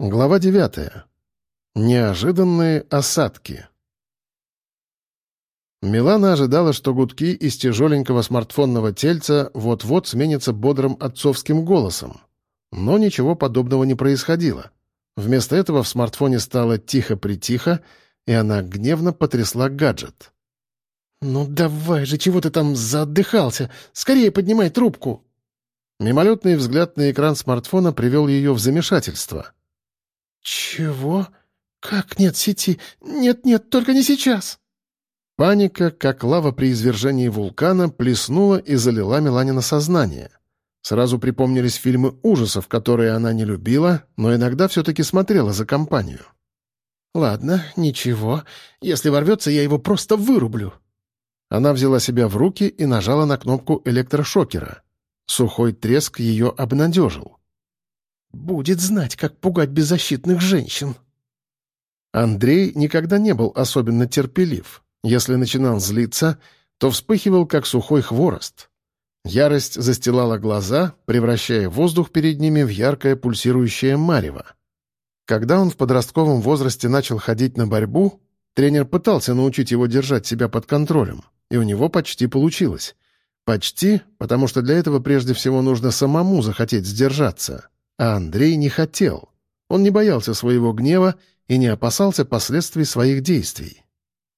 Глава девятая. Неожиданные осадки. Милана ожидала, что гудки из тяжеленького смартфонного тельца вот-вот сменятся бодрым отцовским голосом. Но ничего подобного не происходило. Вместо этого в смартфоне стало тихо-притихо, и она гневно потрясла гаджет. «Ну давай же, чего ты там заотдыхался? Скорее поднимай трубку!» Мимолетный взгляд на экран смартфона привел ее в замешательство — «Чего? Как нет сети? Нет-нет, только не сейчас!» Паника, как лава при извержении вулкана, плеснула и залила Миланина сознание. Сразу припомнились фильмы ужасов, которые она не любила, но иногда все-таки смотрела за компанию. «Ладно, ничего. Если ворвется, я его просто вырублю». Она взяла себя в руки и нажала на кнопку электрошокера. Сухой треск ее обнадежил. Будет знать, как пугать беззащитных женщин. Андрей никогда не был особенно терпелив. Если начинал злиться, то вспыхивал, как сухой хворост. Ярость застилала глаза, превращая воздух перед ними в яркое пульсирующее марево. Когда он в подростковом возрасте начал ходить на борьбу, тренер пытался научить его держать себя под контролем, и у него почти получилось. Почти, потому что для этого прежде всего нужно самому захотеть сдержаться. А Андрей не хотел. Он не боялся своего гнева и не опасался последствий своих действий.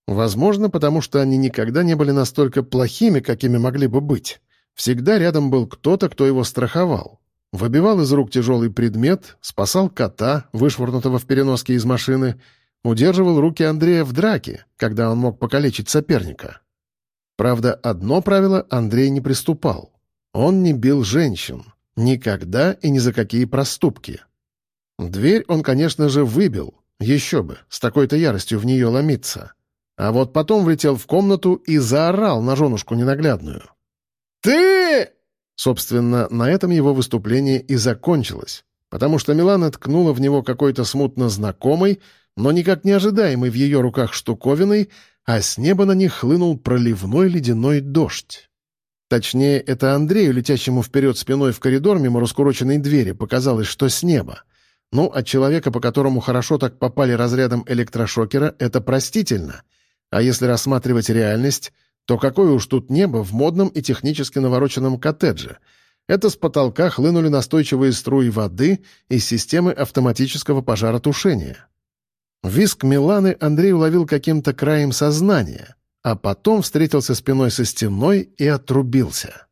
Возможно, потому что они никогда не были настолько плохими, какими могли бы быть. Всегда рядом был кто-то, кто его страховал. Выбивал из рук тяжелый предмет, спасал кота, вышвырнутого в переноске из машины, удерживал руки Андрея в драке, когда он мог покалечить соперника. Правда, одно правило Андрей не приступал. Он не бил женщин. Никогда и ни за какие проступки. Дверь он, конечно же, выбил. Еще бы, с такой-то яростью в нее ломиться. А вот потом влетел в комнату и заорал на женушку ненаглядную. «Ты!» Собственно, на этом его выступление и закончилось, потому что Милана ткнула в него какой-то смутно знакомый, но никак не ожидаемый в ее руках штуковиной, а с неба на них хлынул проливной ледяной дождь. Точнее, это Андрею, летящему вперед спиной в коридор мимо раскуроченной двери, показалось, что с неба. Ну, от человека, по которому хорошо так попали разрядом электрошокера, это простительно. А если рассматривать реальность, то какое уж тут небо в модном и технически навороченном коттедже. Это с потолка хлынули настойчивые струи воды из системы автоматического пожаротушения. Виск Миланы Андрей уловил каким-то краем сознания — а потом встретился спиной со стеной и отрубился.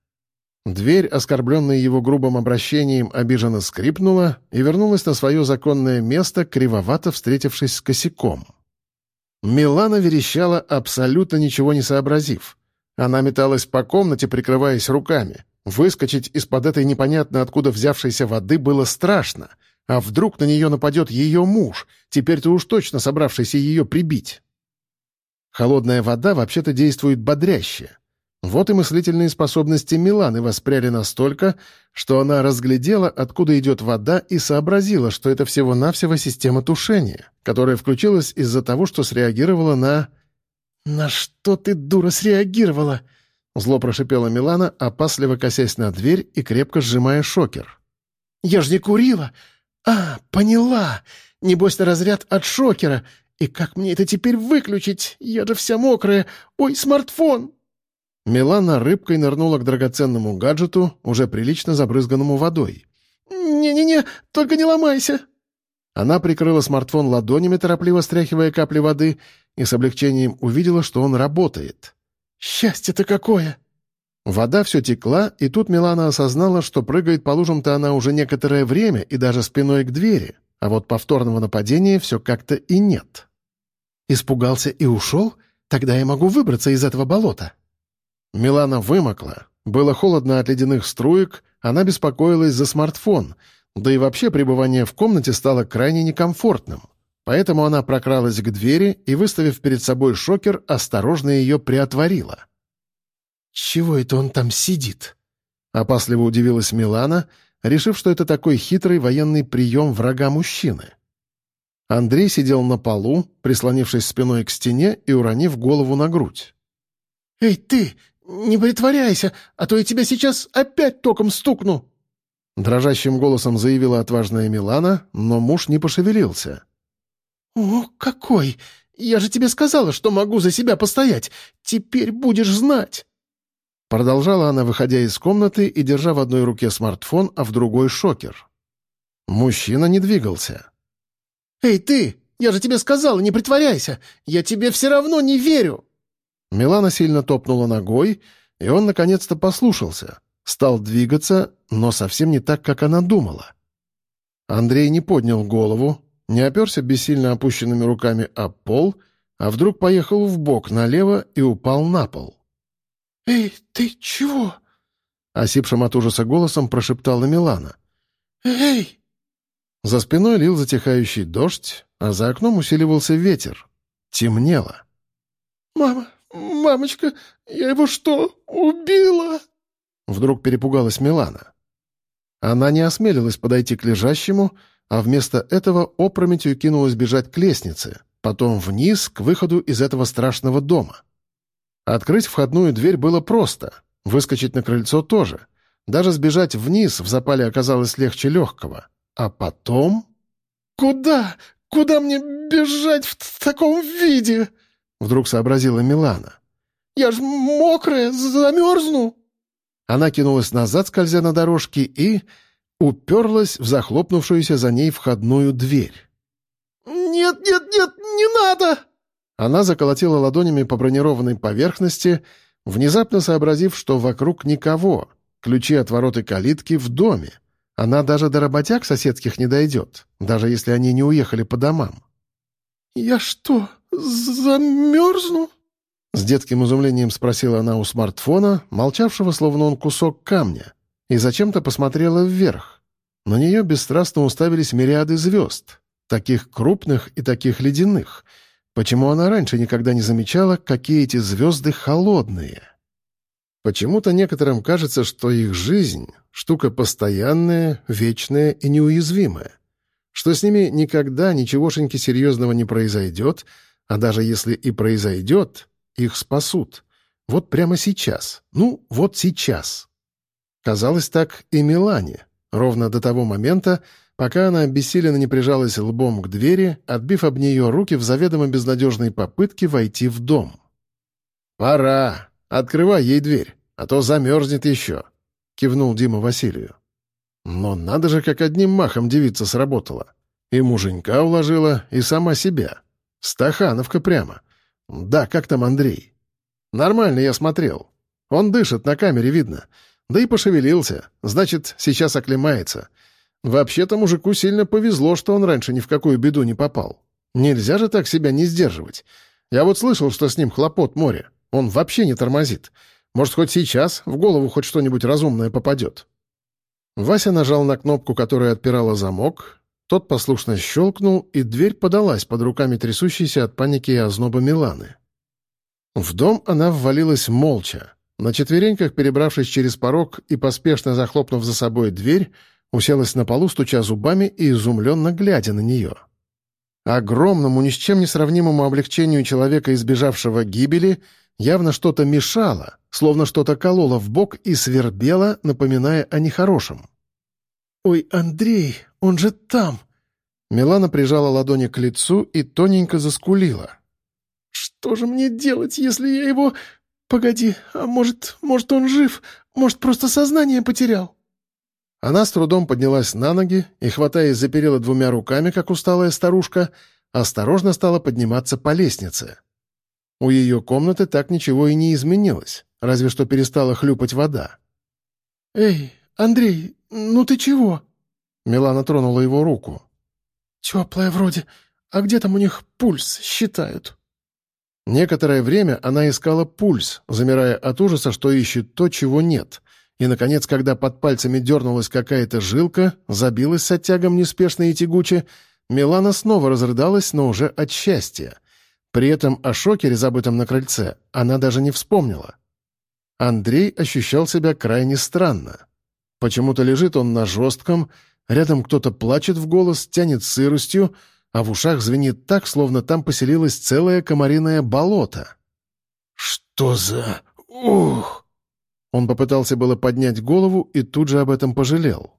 Дверь, оскорбленная его грубым обращением, обиженно скрипнула и вернулась на свое законное место, кривовато встретившись с косяком. Милана верещала, абсолютно ничего не сообразив. Она металась по комнате, прикрываясь руками. Выскочить из-под этой непонятно откуда взявшейся воды было страшно. А вдруг на нее нападет ее муж, теперь-то уж точно собравшийся ее прибить? Холодная вода вообще-то действует бодряще. Вот и мыслительные способности Миланы воспряли настолько, что она разглядела, откуда идет вода, и сообразила, что это всего-навсего система тушения, которая включилась из-за того, что среагировала на... «На что ты, дура, среагировала?» Зло прошипела Милана, опасливо косясь на дверь и крепко сжимая шокер. «Я ж не курила! А, поняла! Небось, на разряд от шокера! И как мне это теперь выключить? Я же вся мокрая. Ой, смартфон!» Милана рыбкой нырнула к драгоценному гаджету, уже прилично забрызганному водой. «Не-не-не, только не ломайся!» Она прикрыла смартфон ладонями, торопливо стряхивая капли воды, и с облегчением увидела, что он работает. «Счастье-то какое!» Вода все текла, и тут Милана осознала, что прыгает по лужам-то она уже некоторое время и даже спиной к двери, а вот повторного нападения все как-то и нет. Испугался и ушел? Тогда я могу выбраться из этого болота». Милана вымокла. Было холодно от ледяных струек, она беспокоилась за смартфон, да и вообще пребывание в комнате стало крайне некомфортным. Поэтому она прокралась к двери и, выставив перед собой шокер, осторожно ее приотворила. «Чего это он там сидит?» Опасливо удивилась Милана, решив, что это такой хитрый военный прием врага мужчины. Андрей сидел на полу, прислонившись спиной к стене и уронив голову на грудь. «Эй, ты, не притворяйся, а то я тебя сейчас опять током стукну!» Дрожащим голосом заявила отважная Милана, но муж не пошевелился. «О, какой! Я же тебе сказала, что могу за себя постоять! Теперь будешь знать!» Продолжала она, выходя из комнаты и держа в одной руке смартфон, а в другой — шокер. Мужчина не двигался. «Эй, ты! Я же тебе сказала, не притворяйся! Я тебе все равно не верю!» Милана сильно топнула ногой, и он наконец-то послушался. Стал двигаться, но совсем не так, как она думала. Андрей не поднял голову, не оперся бессильно опущенными руками об пол, а вдруг поехал в бок налево и упал на пол. «Эй, ты чего?» Осипшим от ужаса голосом прошептала Милана. «Эй!» За спиной лил затихающий дождь, а за окном усиливался ветер. Темнело. «Мама, мамочка, я его что, убила?» Вдруг перепугалась Милана. Она не осмелилась подойти к лежащему, а вместо этого опрометью кинулась бежать к лестнице, потом вниз, к выходу из этого страшного дома. Открыть входную дверь было просто, выскочить на крыльцо тоже. Даже сбежать вниз в запале оказалось легче легкого. А потом... «Куда? Куда мне бежать в таком виде?» Вдруг сообразила Милана. «Я ж мокрая, замерзну!» Она кинулась назад, скользя на дорожке, и уперлась в захлопнувшуюся за ней входную дверь. «Нет, нет, нет, не надо!» Она заколотила ладонями по бронированной поверхности, внезапно сообразив, что вокруг никого, ключи от ворот и калитки в доме. Она даже до работяг соседских не дойдет, даже если они не уехали по домам. «Я что, замерзну?» С детским изумлением спросила она у смартфона, молчавшего, словно он кусок камня, и зачем-то посмотрела вверх. На нее бесстрастно уставились мириады звезд, таких крупных и таких ледяных. Почему она раньше никогда не замечала, какие эти звезды холодные? Почему-то некоторым кажется, что их жизнь — штука постоянная, вечная и неуязвимая, что с ними никогда ничегошеньки серьезного не произойдет, а даже если и произойдет, их спасут. Вот прямо сейчас. Ну, вот сейчас. Казалось так и Милане, ровно до того момента, пока она обессиленно не прижалась лбом к двери, отбив об нее руки в заведомо безнадежной попытке войти в дом. «Пора! Открывай ей дверь, а то замерзнет еще!» — кивнул Дима Василию. Но надо же, как одним махом девица сработала. И муженька уложила, и сама себя. Стахановка прямо. «Да, как там Андрей?» «Нормально, я смотрел. Он дышит, на камере видно. Да и пошевелился. Значит, сейчас оклемается. Вообще-то мужику сильно повезло, что он раньше ни в какую беду не попал. Нельзя же так себя не сдерживать. Я вот слышал, что с ним хлопот море. Он вообще не тормозит. Может, хоть сейчас в голову хоть что-нибудь разумное попадет». Вася нажал на кнопку, которая отпирала замок, тот послушно щелкнул, и дверь подалась под руками трясущейся от паники и озноба Миланы. В дом она ввалилась молча. На четвереньках, перебравшись через порог и поспешно захлопнув за собой дверь, уселась на полу, стуча зубами и изумленно глядя на нее. Огромному, ни с чем не сравнимому облегчению человека, избежавшего гибели, явно что-то мешало, словно что-то кололо в бок и свербело, напоминая о нехорошем. «Ой, Андрей, он же там!» Милана прижала ладони к лицу и тоненько заскулила. «Что же мне делать, если я его... Погоди, а может, может, он жив? Может, просто сознание потерял?» Она с трудом поднялась на ноги и, хватаясь за перила двумя руками, как усталая старушка, осторожно стала подниматься по лестнице. У ее комнаты так ничего и не изменилось, разве что перестала хлюпать вода. «Эй, Андрей, ну ты чего?» Милана тронула его руку. «Теплая вроде. А где там у них пульс считают?» Некоторое время она искала пульс, замирая от ужаса, что ищет то, чего нет. И, наконец, когда под пальцами дернулась какая-то жилка, забилась с оттягом неспешно и тягуче, Милана снова разрыдалась, но уже от счастья. При этом о шокере, забытом на крыльце, она даже не вспомнила. Андрей ощущал себя крайне странно. Почему-то лежит он на жестком, рядом кто-то плачет в голос, тянет сыростью, а в ушах звенит так, словно там поселилось целое комариное болото. «Что за... ух!» Он попытался было поднять голову и тут же об этом пожалел.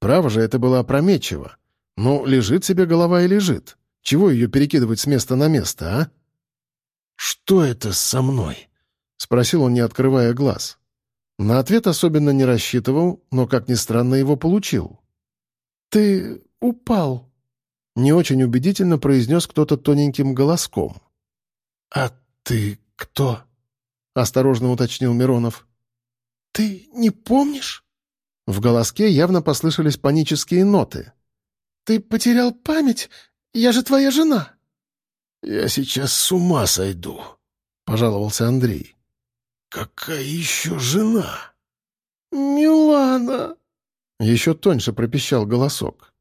Право же, это было опрометчиво. Ну, лежит себе голова и лежит. Чего ее перекидывать с места на место, а? «Что это со мной?» — спросил он, не открывая глаз. На ответ особенно не рассчитывал, но, как ни странно, его получил. «Ты упал», — не очень убедительно произнес кто-то тоненьким голоском. «А ты кто?» — осторожно уточнил Миронов. «Ты не помнишь?» В голоске явно послышались панические ноты. «Ты потерял память? Я же твоя жена!» «Я сейчас с ума сойду», — пожаловался Андрей. «Какая еще жена?» «Милана!» — еще тоньше пропищал голосок.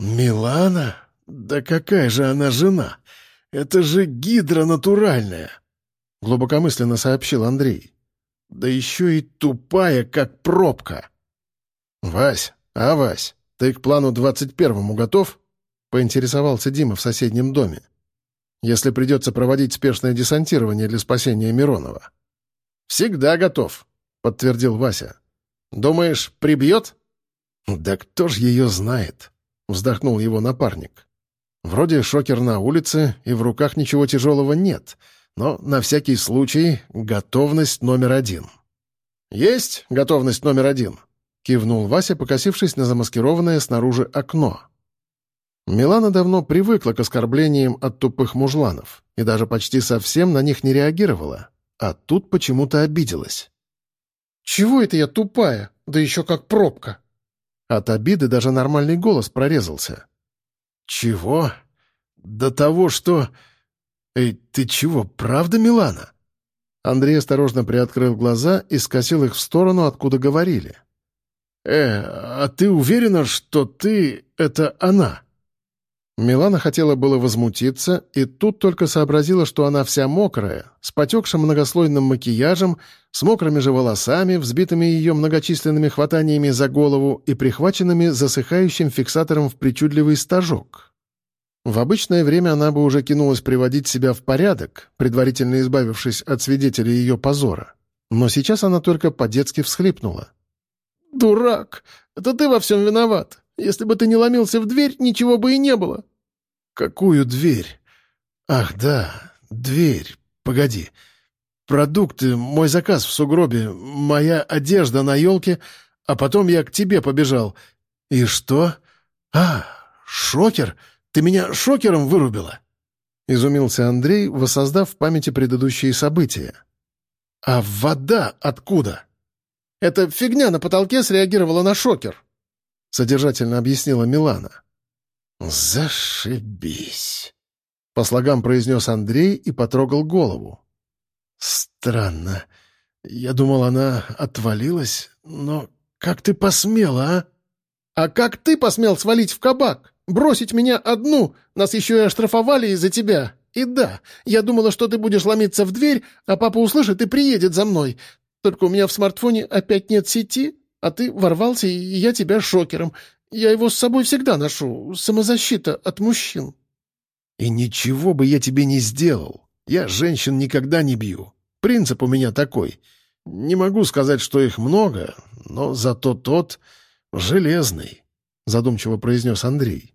«Милана? Да какая же она жена? Это же гидра натуральная!» — глубокомысленно сообщил Андрей. «Да еще и тупая, как пробка!» «Вась, а, Вась, ты к плану двадцать первому готов?» — поинтересовался Дима в соседнем доме. «Если придется проводить спешное десантирование для спасения Миронова». «Всегда готов», — подтвердил Вася. «Думаешь, прибьет?» «Да кто ж ее знает?» — вздохнул его напарник. «Вроде шокер на улице, и в руках ничего тяжелого нет, но на всякий случай готовность номер один». «Есть готовность номер один», — кивнул Вася, покосившись на замаскированное снаружи окно. Милана давно привыкла к оскорблениям от тупых мужланов и даже почти совсем на них не реагировала, а тут почему-то обиделась. «Чего это я тупая? Да еще как пробка!» От обиды даже нормальный голос прорезался. «Чего? До того, что... Эй, ты чего, правда, Милана?» Андрей осторожно приоткрыл глаза и скосил их в сторону, откуда говорили. «Э, а ты уверена, что ты — это она?» Милана хотела было возмутиться, и тут только сообразила, что она вся мокрая, с потекшим многослойным макияжем, с мокрыми же волосами, взбитыми ее многочисленными хватаниями за голову и прихваченными засыхающим фиксатором в причудливый стажок. В обычное время она бы уже кинулась приводить себя в порядок, предварительно избавившись от свидетелей ее позора. Но сейчас она только по-детски всхлипнула. «Дурак! Это ты во всем виноват! Если бы ты не ломился в дверь, ничего бы и не было!» «Какую дверь? Ах, да, дверь. Погоди. Продукты, мой заказ в сугробе, моя одежда на елке, а потом я к тебе побежал. И что? А, шокер? Ты меня шокером вырубила?» Изумился Андрей, воссоздав в памяти предыдущие события. «А вода откуда?» Эта фигня на потолке среагировала на шокер», — содержательно объяснила Милана. «Зашибись», — по слогам произнес Андрей и потрогал голову. «Странно. Я думал, она отвалилась, но как ты посмела, а?» «А как ты посмел свалить в кабак? Бросить меня одну? Нас еще и оштрафовали из-за тебя. И да, я думала, что ты будешь ломиться в дверь, а папа услышит и приедет за мной. Только у меня в смартфоне опять нет сети, а ты ворвался, и я тебя шокером. Я его с собой всегда ношу. Самозащита от мужчин». «И ничего бы я тебе не сделал. Я женщин никогда не бью. Принцип у меня такой. Не могу сказать, что их много, но зато тот железный», — задумчиво произнес Андрей.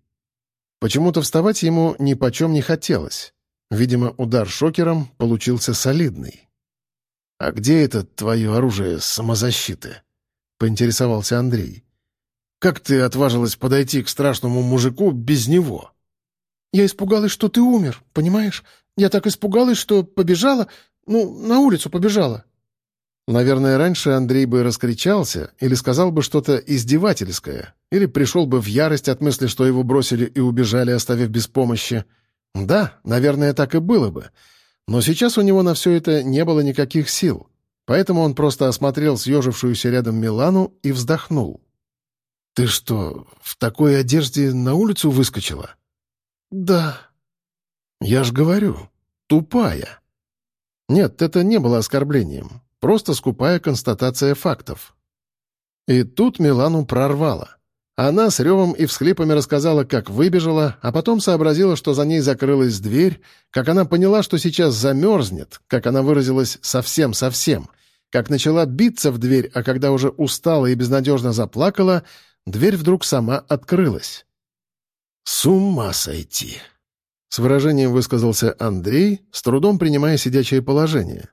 Почему-то вставать ему ни почем не хотелось. Видимо, удар шокером получился солидный. «А где это твое оружие самозащиты?» — поинтересовался Андрей. «Как ты отважилась подойти к страшному мужику без него?» «Я испугалась, что ты умер, понимаешь? Я так испугалась, что побежала, ну, на улицу побежала». Наверное, раньше Андрей бы раскричался или сказал бы что-то издевательское, или пришел бы в ярость от мысли, что его бросили и убежали, оставив без помощи. Да, наверное, так и было бы. Но сейчас у него на все это не было никаких сил, поэтому он просто осмотрел съежившуюся рядом Милану и вздохнул. «Ты что, в такой одежде на улицу выскочила?» «Да». «Я ж говорю, тупая». Нет, это не было оскорблением, просто скупая констатация фактов. И тут Милану прорвало. Она с ревом и всхлипами рассказала, как выбежала, а потом сообразила, что за ней закрылась дверь, как она поняла, что сейчас замерзнет, как она выразилась «совсем-совсем», как начала биться в дверь, а когда уже устала и безнадежно заплакала, Дверь вдруг сама открылась. «С ума сойти!» С выражением высказался Андрей, с трудом принимая сидячее положение.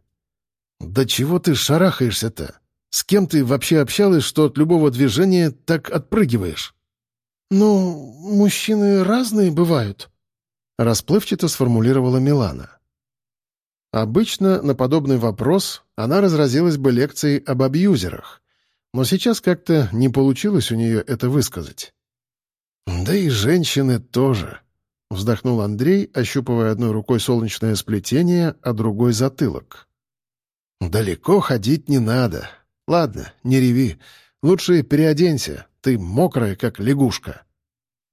«Да чего ты шарахаешься-то? С кем ты вообще общалась, что от любого движения так отпрыгиваешь?» «Ну, мужчины разные бывают», — расплывчато сформулировала Милана. Обычно на подобный вопрос она разразилась бы лекцией об абьюзерах, но сейчас как-то не получилось у нее это высказать. «Да и женщины тоже», — вздохнул Андрей, ощупывая одной рукой солнечное сплетение, а другой — затылок. «Далеко ходить не надо. Ладно, не реви. Лучше переоденься. Ты мокрая, как лягушка».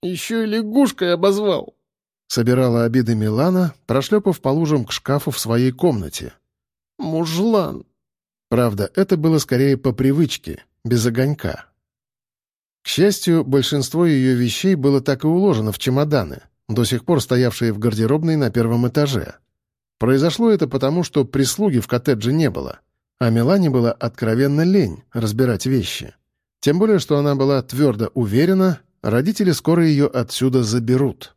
«Еще и лягушкой обозвал», — собирала обиды Милана, прошлепав по лужам к шкафу в своей комнате. «Мужлан». Правда, это было скорее по привычке, без огонька. К счастью, большинство ее вещей было так и уложено в чемоданы, до сих пор стоявшие в гардеробной на первом этаже. Произошло это потому, что прислуги в коттедже не было, а Милане было откровенно лень разбирать вещи. Тем более, что она была твердо уверена, родители скоро ее отсюда заберут.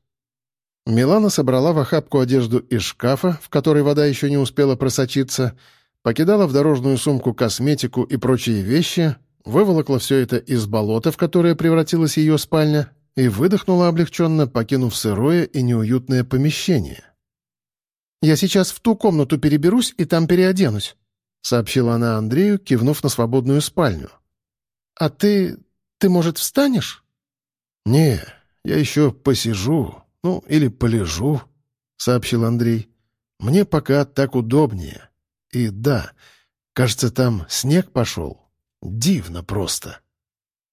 Милана собрала в охапку одежду из шкафа, в которой вода еще не успела просочиться, покидала в дорожную сумку косметику и прочие вещи, выволокла все это из болота, в которое превратилась ее спальня, и выдохнула облегченно, покинув сырое и неуютное помещение. «Я сейчас в ту комнату переберусь и там переоденусь», — сообщила она Андрею, кивнув на свободную спальню. «А ты... ты, может, встанешь?» «Не, я еще посижу, ну, или полежу», — сообщил Андрей. «Мне пока так удобнее. И да, кажется, там снег пошел». Дивно просто.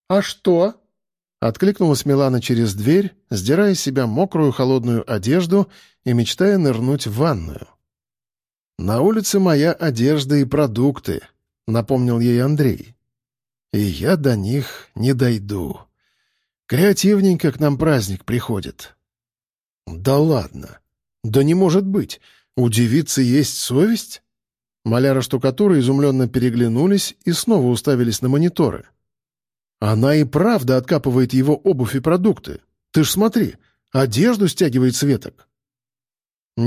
«А что?» Откликнулась Милана через дверь, сдирая с себя мокрую холодную одежду и мечтая нырнуть в ванную. «На улице моя одежда и продукты», — напомнил ей Андрей. «И я до них не дойду. Креативненько к нам праздник приходит». «Да ладно! Да не может быть! У девицы есть совесть?» Маляра штукатуры изумленно переглянулись и снова уставились на мониторы. «Она и правда откапывает его обувь и продукты. Ты ж смотри, одежду стягивает с веток».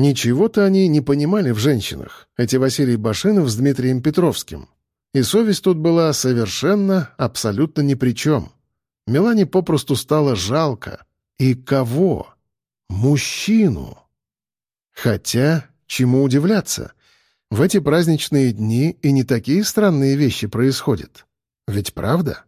Ничего-то они не понимали в женщинах, эти Василий Башинов с Дмитрием Петровским. И совесть тут была совершенно, абсолютно ни при чем. Мелане попросту стало жалко. И кого? Мужчину. Хотя, чему удивляться — в эти праздничные дни и не такие странные вещи происходят. Ведь правда?